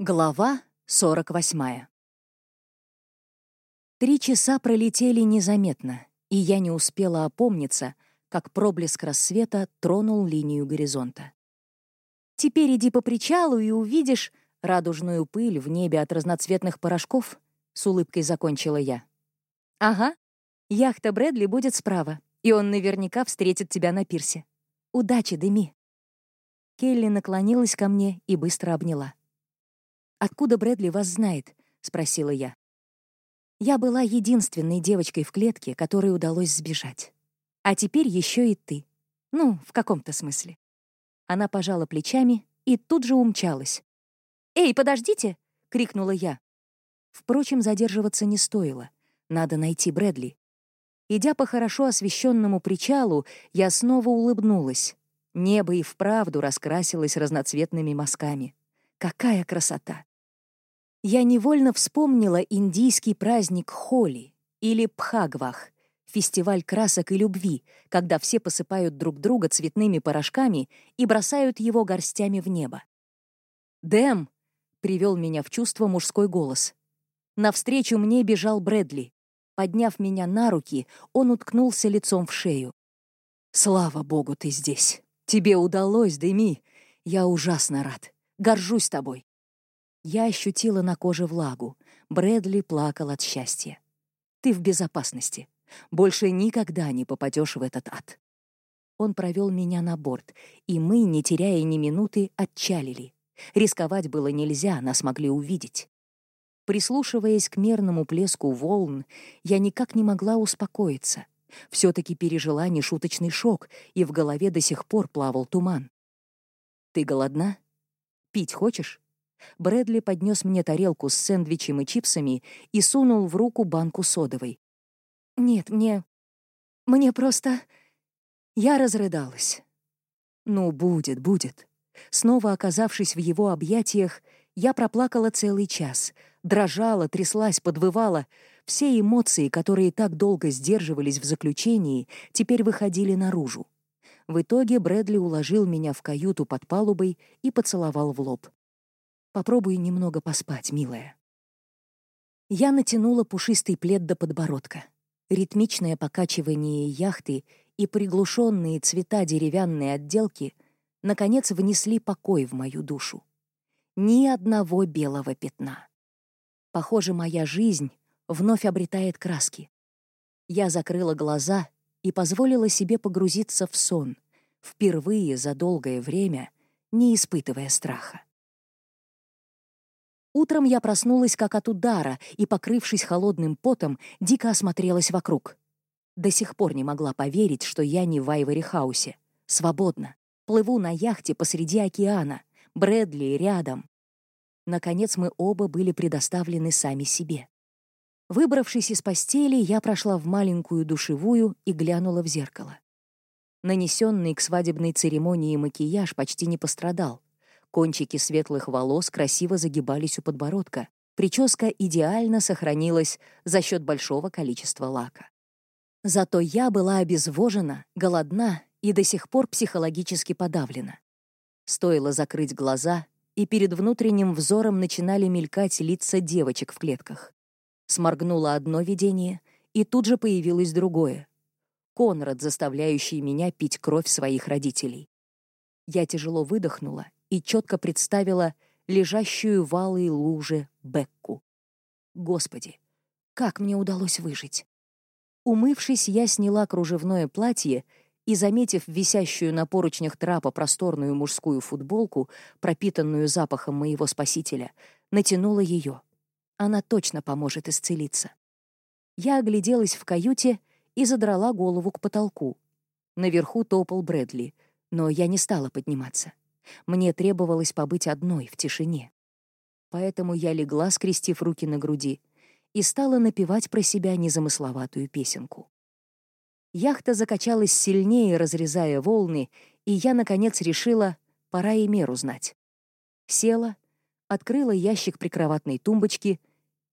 Глава 48. Три часа пролетели незаметно, и я не успела опомниться, как проблеск рассвета тронул линию горизонта. «Теперь иди по причалу и увидишь радужную пыль в небе от разноцветных порошков», — с улыбкой закончила я. «Ага, яхта Брэдли будет справа, и он наверняка встретит тебя на пирсе. Удачи, Деми!» Келли наклонилась ко мне и быстро обняла. «Откуда Брэдли вас знает?» — спросила я. Я была единственной девочкой в клетке, которой удалось сбежать. А теперь еще и ты. Ну, в каком-то смысле. Она пожала плечами и тут же умчалась. «Эй, подождите!» — крикнула я. Впрочем, задерживаться не стоило. Надо найти Брэдли. Идя по хорошо освещенному причалу, я снова улыбнулась. Небо и вправду раскрасилось разноцветными мазками. Какая красота! Я невольно вспомнила индийский праздник Холи или Пхагвах, фестиваль красок и любви, когда все посыпают друг друга цветными порошками и бросают его горстями в небо. «Дэм!» — привел меня в чувство мужской голос. Навстречу мне бежал Брэдли. Подняв меня на руки, он уткнулся лицом в шею. «Слава богу, ты здесь! Тебе удалось, Дэми! Я ужасно рад! Горжусь тобой!» Я ощутила на коже влагу. Брэдли плакал от счастья. «Ты в безопасности. Больше никогда не попадешь в этот ад». Он провел меня на борт, и мы, не теряя ни минуты, отчалили. Рисковать было нельзя, нас могли увидеть. Прислушиваясь к мерному плеску волн, я никак не могла успокоиться. все таки пережила нешуточный шок, и в голове до сих пор плавал туман. «Ты голодна? Пить хочешь?» Брэдли поднес мне тарелку с сэндвичем и чипсами и сунул в руку банку содовой. «Нет, мне... мне просто...» Я разрыдалась. «Ну, будет, будет». Снова оказавшись в его объятиях, я проплакала целый час, дрожала, тряслась, подвывала. Все эмоции, которые так долго сдерживались в заключении, теперь выходили наружу. В итоге Брэдли уложил меня в каюту под палубой и поцеловал в лоб. Попробуй немного поспать, милая». Я натянула пушистый плед до подбородка. Ритмичное покачивание яхты и приглушенные цвета деревянной отделки наконец внесли покой в мою душу. Ни одного белого пятна. Похоже, моя жизнь вновь обретает краски. Я закрыла глаза и позволила себе погрузиться в сон, впервые за долгое время не испытывая страха. Утром я проснулась как от удара и, покрывшись холодным потом, дико осмотрелась вокруг. До сих пор не могла поверить, что я не в Айвори-хаусе. Свободно. Плыву на яхте посреди океана. Брэдли рядом. Наконец мы оба были предоставлены сами себе. Выбравшись из постели, я прошла в маленькую душевую и глянула в зеркало. Нанесенный к свадебной церемонии макияж почти не пострадал. Кончики светлых волос красиво загибались у подбородка. Прическа идеально сохранилась за счет большого количества лака. Зато я была обезвожена, голодна и до сих пор психологически подавлена. Стоило закрыть глаза, и перед внутренним взором начинали мелькать лица девочек в клетках. Сморгнуло одно видение, и тут же появилось другое. Конрад, заставляющий меня пить кровь своих родителей. Я тяжело выдохнула и четко представила лежащую в алой луже Бекку. Господи, как мне удалось выжить? Умывшись, я сняла кружевное платье и, заметив висящую на поручнях трапа просторную мужскую футболку, пропитанную запахом моего спасителя, натянула ее. Она точно поможет исцелиться. Я огляделась в каюте и задрала голову к потолку. Наверху топал Брэдли, но я не стала подниматься. Мне требовалось побыть одной, в тишине. Поэтому я легла, скрестив руки на груди, и стала напевать про себя незамысловатую песенку. Яхта закачалась сильнее, разрезая волны, и я, наконец, решила, пора и меру знать. Села, открыла ящик прикроватной тумбочки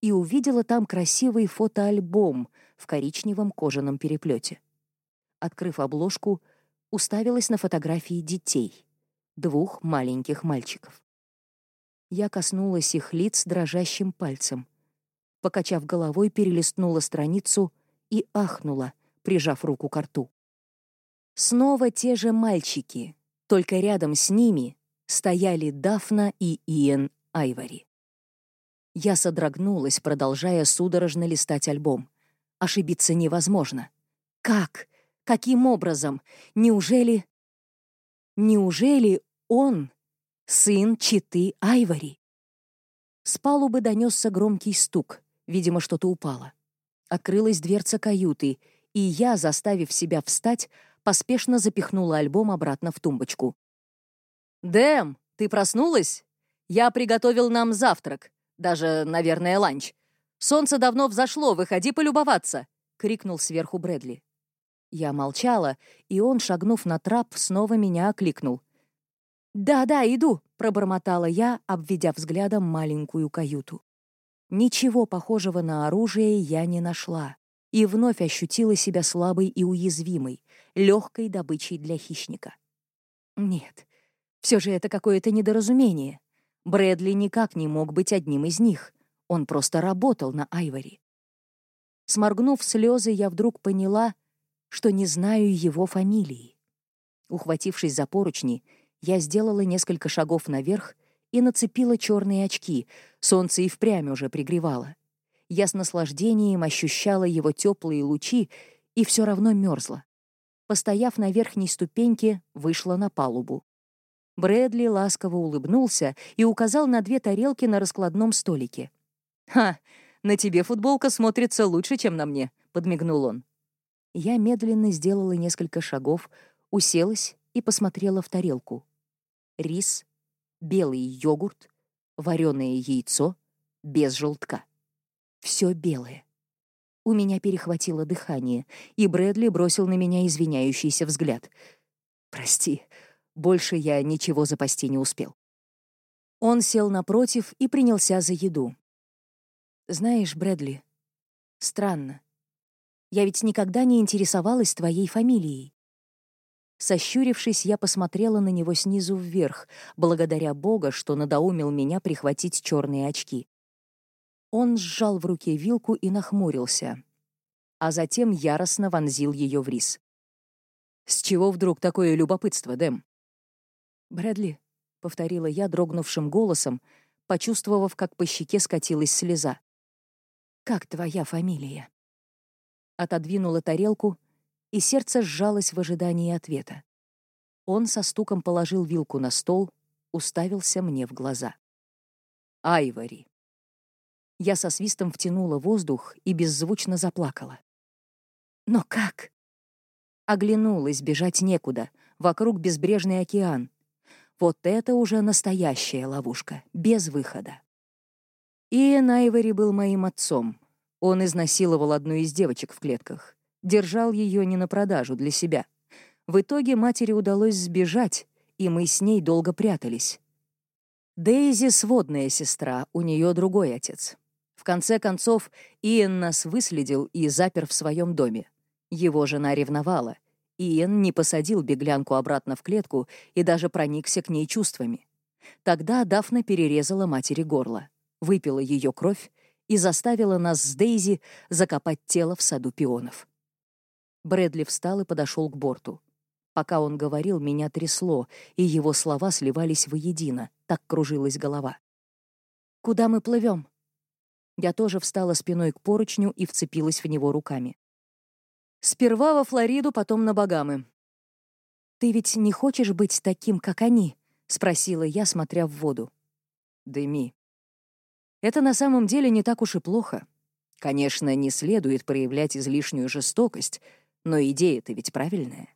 и увидела там красивый фотоальбом в коричневом кожаном переплете. Открыв обложку, уставилась на фотографии детей двух маленьких мальчиков. Я коснулась их лиц дрожащим пальцем. Покачав головой, перелистнула страницу и ахнула, прижав руку к рту. Снова те же мальчики, только рядом с ними стояли Дафна и Иэн Айвори. Я содрогнулась, продолжая судорожно листать альбом. Ошибиться невозможно. Как? Каким образом? Неужели... Неужели он сын Читы Айвори? С палубы донесся громкий стук. Видимо, что-то упало. Открылась дверца каюты, и я, заставив себя встать, поспешно запихнула альбом обратно в тумбочку. «Дэм, ты проснулась? Я приготовил нам завтрак. Даже, наверное, ланч. Солнце давно взошло, выходи полюбоваться!» — крикнул сверху Брэдли. Я молчала, и он, шагнув на трап, снова меня окликнул. «Да-да, иду», — пробормотала я, обведя взглядом маленькую каюту. Ничего похожего на оружие я не нашла и вновь ощутила себя слабой и уязвимой, легкой добычей для хищника. Нет, все же это какое-то недоразумение. Брэдли никак не мог быть одним из них. Он просто работал на Айвори. Сморгнув слезы, я вдруг поняла, что не знаю его фамилии. Ухватившись за поручни, я сделала несколько шагов наверх и нацепила черные очки. Солнце и впрямь уже пригревало. Я с наслаждением ощущала его теплые лучи и все равно мерзла. Постояв на верхней ступеньке, вышла на палубу. Брэдли ласково улыбнулся и указал на две тарелки на раскладном столике. «Ха, на тебе футболка смотрится лучше, чем на мне», — подмигнул он. Я медленно сделала несколько шагов, уселась и посмотрела в тарелку. Рис, белый йогурт, вареное яйцо, без желтка. Все белое. У меня перехватило дыхание, и Брэдли бросил на меня извиняющийся взгляд. «Прости, больше я ничего запасти не успел». Он сел напротив и принялся за еду. «Знаешь, Брэдли, странно. Я ведь никогда не интересовалась твоей фамилией. Сощурившись, я посмотрела на него снизу вверх, благодаря Бога, что надоумил меня прихватить черные очки. Он сжал в руке вилку и нахмурился, а затем яростно вонзил ее в рис. «С чего вдруг такое любопытство, Дэм?» «Брэдли», — повторила я дрогнувшим голосом, почувствовав, как по щеке скатилась слеза. «Как твоя фамилия?» Отодвинула тарелку и сердце сжалось в ожидании ответа. Он со стуком положил вилку на стол, уставился мне в глаза. «Айвори». Я со свистом втянула воздух и беззвучно заплакала. «Но как?» Оглянулась, бежать некуда, вокруг безбрежный океан. Вот это уже настоящая ловушка, без выхода. Иэн Айвори был моим отцом. Он изнасиловал одну из девочек в клетках держал ее не на продажу для себя. В итоге матери удалось сбежать, и мы с ней долго прятались. Дейзи — сводная сестра, у нее другой отец. В конце концов, Иэн нас выследил и запер в своем доме. Его жена ревновала. Иэн не посадил беглянку обратно в клетку и даже проникся к ней чувствами. Тогда Дафна перерезала матери горло, выпила ее кровь и заставила нас с Дейзи закопать тело в саду пионов. Брэдли встал и подошел к борту. Пока он говорил, меня трясло, и его слова сливались воедино, так кружилась голова. «Куда мы плывем?» Я тоже встала спиной к поручню и вцепилась в него руками. «Сперва во Флориду, потом на Багамы». «Ты ведь не хочешь быть таким, как они?» — спросила я, смотря в воду. «Дэми, это на самом деле не так уж и плохо. Конечно, не следует проявлять излишнюю жестокость, но идея-то ведь правильная.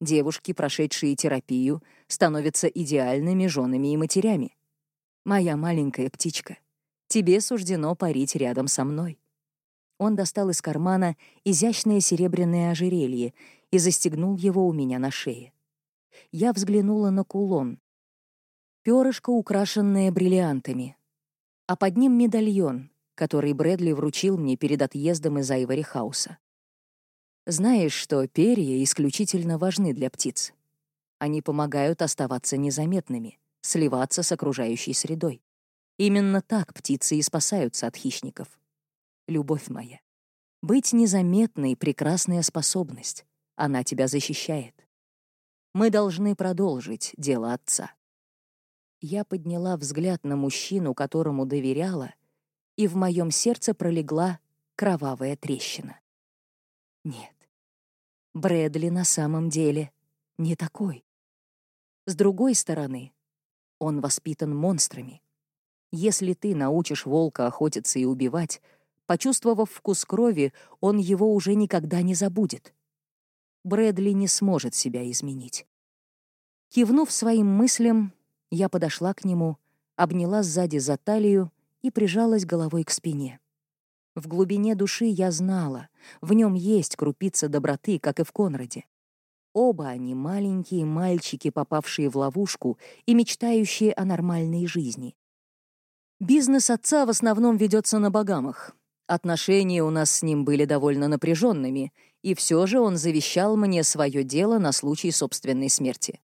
Девушки, прошедшие терапию, становятся идеальными женами и матерями. Моя маленькая птичка, тебе суждено парить рядом со мной. Он достал из кармана изящное серебряное ожерелье и застегнул его у меня на шее. Я взглянула на кулон. Перышко, украшенное бриллиантами. А под ним медальон, который Брэдли вручил мне перед отъездом из Айвори Хауса. Знаешь, что перья исключительно важны для птиц. Они помогают оставаться незаметными, сливаться с окружающей средой. Именно так птицы и спасаются от хищников. Любовь моя, быть незаметной — прекрасная способность. Она тебя защищает. Мы должны продолжить дело отца. Я подняла взгляд на мужчину, которому доверяла, и в моем сердце пролегла кровавая трещина. Нет, Брэдли на самом деле не такой. С другой стороны, он воспитан монстрами. Если ты научишь волка охотиться и убивать, почувствовав вкус крови, он его уже никогда не забудет. Брэдли не сможет себя изменить. Кивнув своим мыслям, я подошла к нему, обняла сзади за талию и прижалась головой к спине. В глубине души я знала, в нем есть крупица доброты, как и в Конраде. Оба они маленькие мальчики, попавшие в ловушку и мечтающие о нормальной жизни. Бизнес отца в основном ведется на богамах. Отношения у нас с ним были довольно напряженными, и все же он завещал мне свое дело на случай собственной смерти.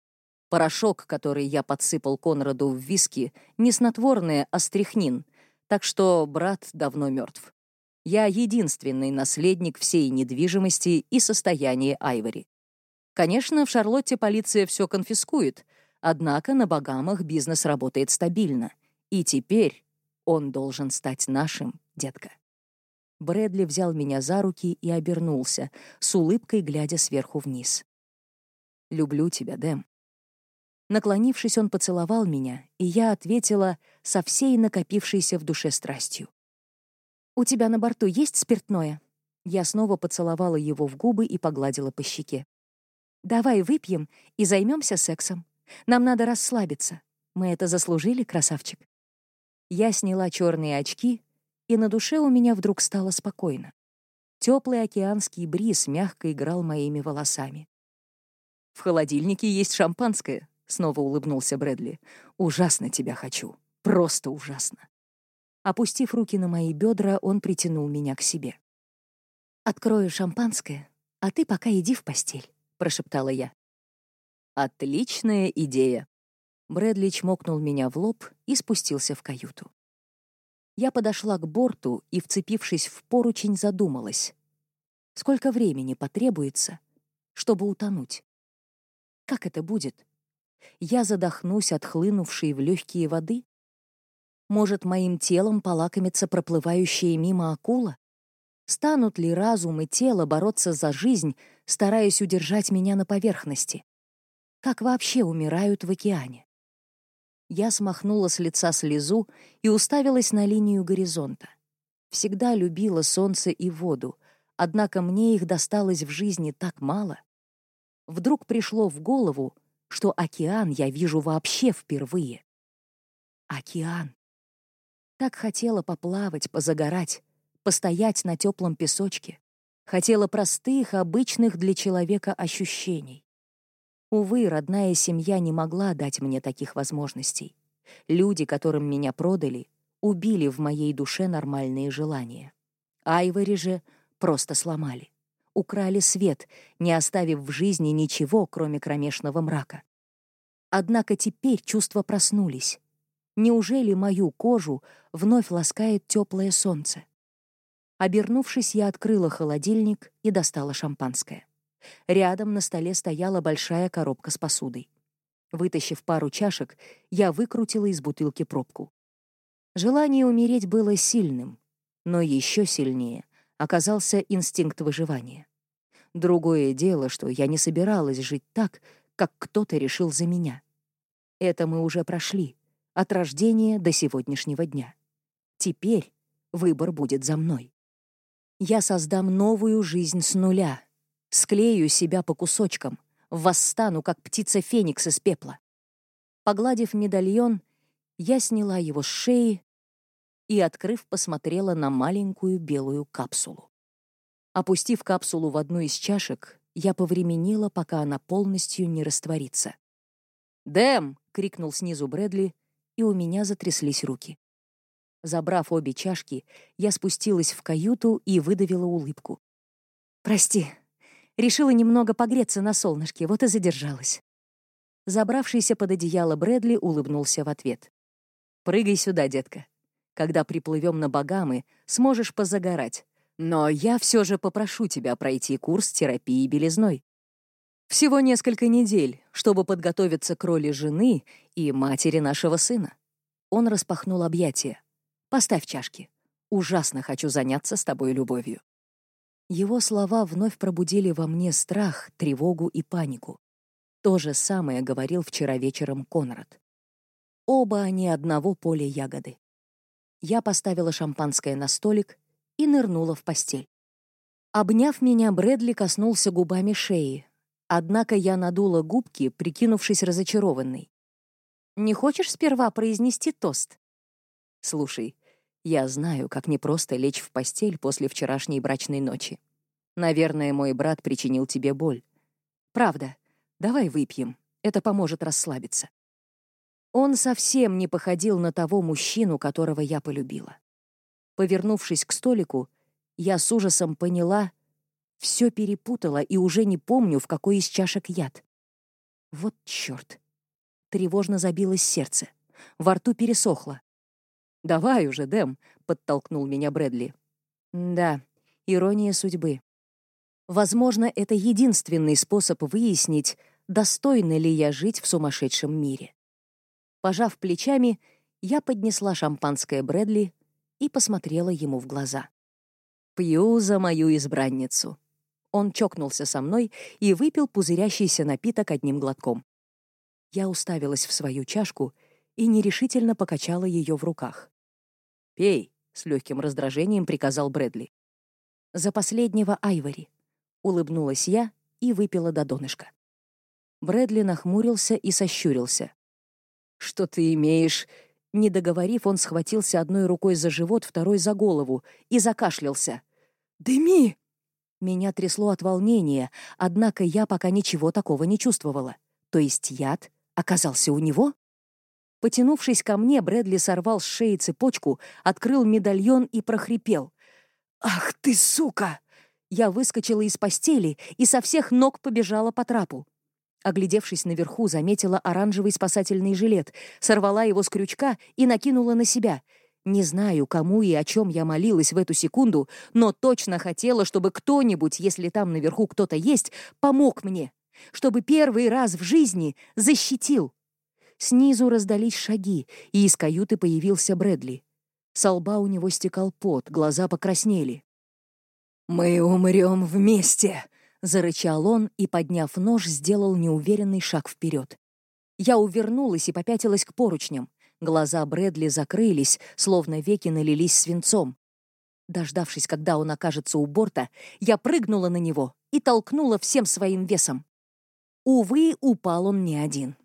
Порошок, который я подсыпал Конраду в виски, не снотворное, а стряхнин, так что брат давно мертв. Я единственный наследник всей недвижимости и состояния Айвори. Конечно, в Шарлотте полиция все конфискует, однако на Багамах бизнес работает стабильно. И теперь он должен стать нашим, детка. Брэдли взял меня за руки и обернулся, с улыбкой глядя сверху вниз. «Люблю тебя, Дэм». Наклонившись, он поцеловал меня, и я ответила со всей накопившейся в душе страстью. «У тебя на борту есть спиртное?» Я снова поцеловала его в губы и погладила по щеке. «Давай выпьем и займемся сексом. Нам надо расслабиться. Мы это заслужили, красавчик». Я сняла черные очки, и на душе у меня вдруг стало спокойно. Теплый океанский бриз мягко играл моими волосами. «В холодильнике есть шампанское», — снова улыбнулся Брэдли. «Ужасно тебя хочу. Просто ужасно». Опустив руки на мои бедра, он притянул меня к себе. «Открою шампанское, а ты пока иди в постель», — прошептала я. «Отличная идея», Брэдли чмокнул меня в лоб и спустился в каюту. Я подошла к борту и, вцепившись в поручень, задумалась. Сколько времени потребуется, чтобы утонуть? Как это будет? Я задохнусь от хлынувшей в легкие воды? Может, моим телом полакомится проплывающая мимо акула? Станут ли разум и тело бороться за жизнь, стараясь удержать меня на поверхности? Как вообще умирают в океане? Я смахнула с лица слезу и уставилась на линию горизонта. Всегда любила солнце и воду, однако мне их досталось в жизни так мало. Вдруг пришло в голову, что океан я вижу вообще впервые. Океан. Так хотела поплавать, позагорать, постоять на теплом песочке. Хотела простых, обычных для человека ощущений. Увы, родная семья не могла дать мне таких возможностей. Люди, которым меня продали, убили в моей душе нормальные желания. Айвори же просто сломали. Украли свет, не оставив в жизни ничего, кроме кромешного мрака. Однако теперь чувства проснулись. Неужели мою кожу вновь ласкает теплое солнце? Обернувшись, я открыла холодильник и достала шампанское. Рядом на столе стояла большая коробка с посудой. Вытащив пару чашек, я выкрутила из бутылки пробку. Желание умереть было сильным, но еще сильнее оказался инстинкт выживания. Другое дело, что я не собиралась жить так, как кто-то решил за меня. Это мы уже прошли, от рождения до сегодняшнего дня. Теперь выбор будет за мной. Я создам новую жизнь с нуля, Склею себя по кусочкам, восстану, как птица Феникс из пепла. Погладив медальон, я сняла его с шеи и, открыв, посмотрела на маленькую белую капсулу. Опустив капсулу в одну из чашек, я повременила, пока она полностью не растворится. «Дэм!» — крикнул снизу Брэдли, и у меня затряслись руки. Забрав обе чашки, я спустилась в каюту и выдавила улыбку. «Прости, Решила немного погреться на солнышке, вот и задержалась. Забравшийся под одеяло Брэдли улыбнулся в ответ. Прыгай сюда, детка. Когда приплывем на Багамы, сможешь позагорать. Но я все же попрошу тебя пройти курс терапии белизной. Всего несколько недель, чтобы подготовиться к роли жены и матери нашего сына. Он распахнул объятия. «Поставь чашки. Ужасно хочу заняться с тобой любовью». Его слова вновь пробудили во мне страх, тревогу и панику. То же самое говорил вчера вечером Конрад. Оба они одного поля ягоды. Я поставила шампанское на столик и нырнула в постель. Обняв меня, Брэдли коснулся губами шеи, однако я надула губки, прикинувшись разочарованной. «Не хочешь сперва произнести тост?» «Слушай, я знаю, как непросто лечь в постель после вчерашней брачной ночи. Наверное, мой брат причинил тебе боль. Правда, давай выпьем, это поможет расслабиться». Он совсем не походил на того мужчину, которого я полюбила. Повернувшись к столику, я с ужасом поняла, все перепутала и уже не помню, в какой из чашек яд. Вот чёрт. Тревожно забилось сердце. Во рту пересохло. «Давай уже, Дэм», — подтолкнул меня Брэдли. Да, ирония судьбы. Возможно, это единственный способ выяснить, достойна ли я жить в сумасшедшем мире. Пожав плечами, я поднесла шампанское Брэдли и посмотрела ему в глаза. «Пью за мою избранницу». Он чокнулся со мной и выпил пузырящийся напиток одним глотком. Я уставилась в свою чашку и нерешительно покачала ее в руках. «Пей», — с легким раздражением приказал Брэдли. «За последнего Айвори», — улыбнулась я и выпила до донышка. Брэдли нахмурился и сощурился. «Что ты имеешь?» Не договорив, он схватился одной рукой за живот, второй за голову и закашлялся. «Дыми!» Меня трясло от волнения, однако я пока ничего такого не чувствовала. То есть яд оказался у него? Потянувшись ко мне, Брэдли сорвал с шеи цепочку, открыл медальон и прохрипел. «Ах ты, сука!» Я выскочила из постели и со всех ног побежала по трапу. Оглядевшись наверху, заметила оранжевый спасательный жилет, сорвала его с крючка и накинула на себя. Не знаю, кому и о чем я молилась в эту секунду, но точно хотела, чтобы кто-нибудь, если там наверху кто-то есть, помог мне. Чтобы первый раз в жизни защитил. Снизу раздались шаги, и из каюты появился Брэдли. Со лба у него стекал пот, глаза покраснели. «Мы умрем вместе!» — зарычал он и, подняв нож, сделал неуверенный шаг вперед. Я увернулась и попятилась к поручням. Глаза Брэдли закрылись, словно веки налились свинцом. Дождавшись, когда он окажется у борта, я прыгнула на него и толкнула всем своим весом. Увы, упал он не один.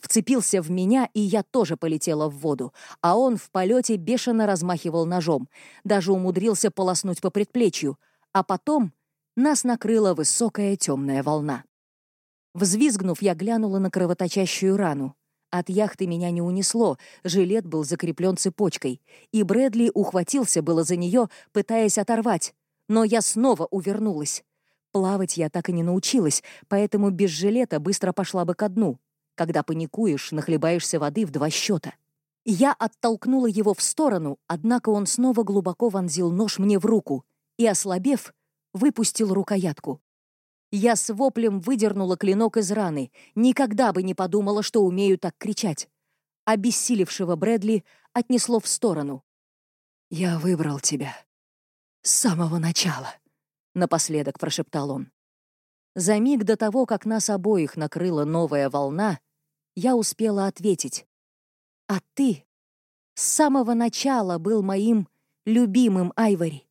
Вцепился в меня, и я тоже полетела в воду, а он в полете бешено размахивал ножом, даже умудрился полоснуть по предплечью, а потом нас накрыла высокая темная волна. Взвизгнув, я глянула на кровоточащую рану. От яхты меня не унесло, жилет был закреплен цепочкой, и Брэдли ухватился было за нее, пытаясь оторвать, но я снова увернулась. Плавать я так и не научилась, поэтому без жилета быстро пошла бы ко дну. Когда паникуешь, нахлебаешься воды в два счета. Я оттолкнула его в сторону, однако он снова глубоко вонзил нож мне в руку и, ослабев, выпустил рукоятку. Я с воплем выдернула клинок из раны, никогда бы не подумала, что умею так кричать. Обессилевшего Брэдли отнесло в сторону. «Я выбрал тебя. С самого начала», — напоследок прошептал он. За миг до того, как нас обоих накрыла новая волна, я успела ответить. «А ты с самого начала был моим любимым Айвори.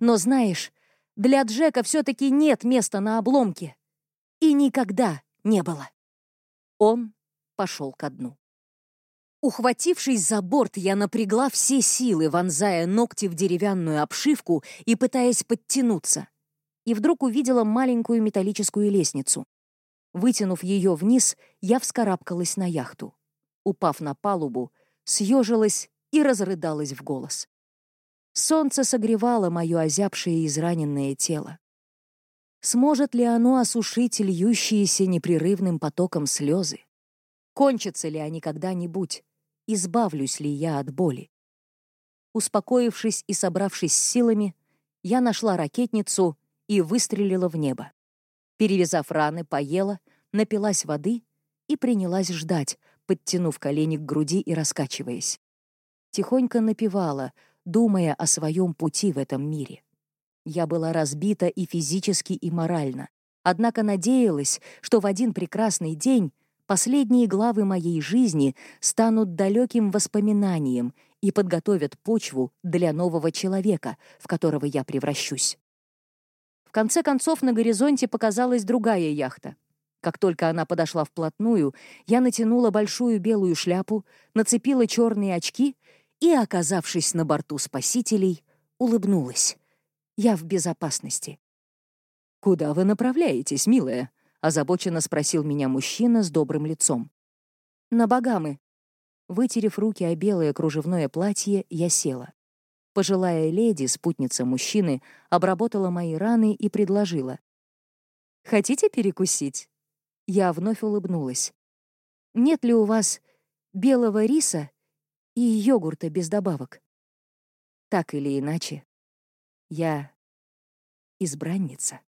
Но знаешь, для Джека все-таки нет места на обломке. И никогда не было. Он пошел ко дну. Ухватившись за борт, я напрягла все силы, вонзая ногти в деревянную обшивку и пытаясь подтянуться. И вдруг увидела маленькую металлическую лестницу. Вытянув ее вниз, я вскарабкалась на яхту. Упав на палубу, съежилась и разрыдалась в голос. Солнце согревало мое озябшее и израненное тело. Сможет ли оно осушить льющиеся непрерывным потоком слезы? Кончатся ли они когда-нибудь? избавлюсь ли я от боли. Успокоившись и собравшись с силами, я нашла ракетницу и выстрелила в небо. Перевязав раны, поела, напилась воды и принялась ждать, подтянув колени к груди и раскачиваясь. Тихонько напевала, думая о своем пути в этом мире. Я была разбита и физически, и морально. Однако надеялась, что в один прекрасный день последние главы моей жизни станут далеким воспоминанием и подготовят почву для нового человека, в которого я превращусь. В конце концов на горизонте показалась другая яхта. Как только она подошла вплотную, я натянула большую белую шляпу, нацепила черные очки и, оказавшись на борту спасителей, улыбнулась. Я в безопасности. «Куда вы направляетесь, милая?» — озабоченно спросил меня мужчина с добрым лицом. «На Багамы». Вытерев руки о белое кружевное платье, я села. Пожилая леди, спутница мужчины, обработала мои раны и предложила. «Хотите перекусить?» Я вновь улыбнулась. «Нет ли у вас белого риса и йогурта без добавок?» Так или иначе, я избранница.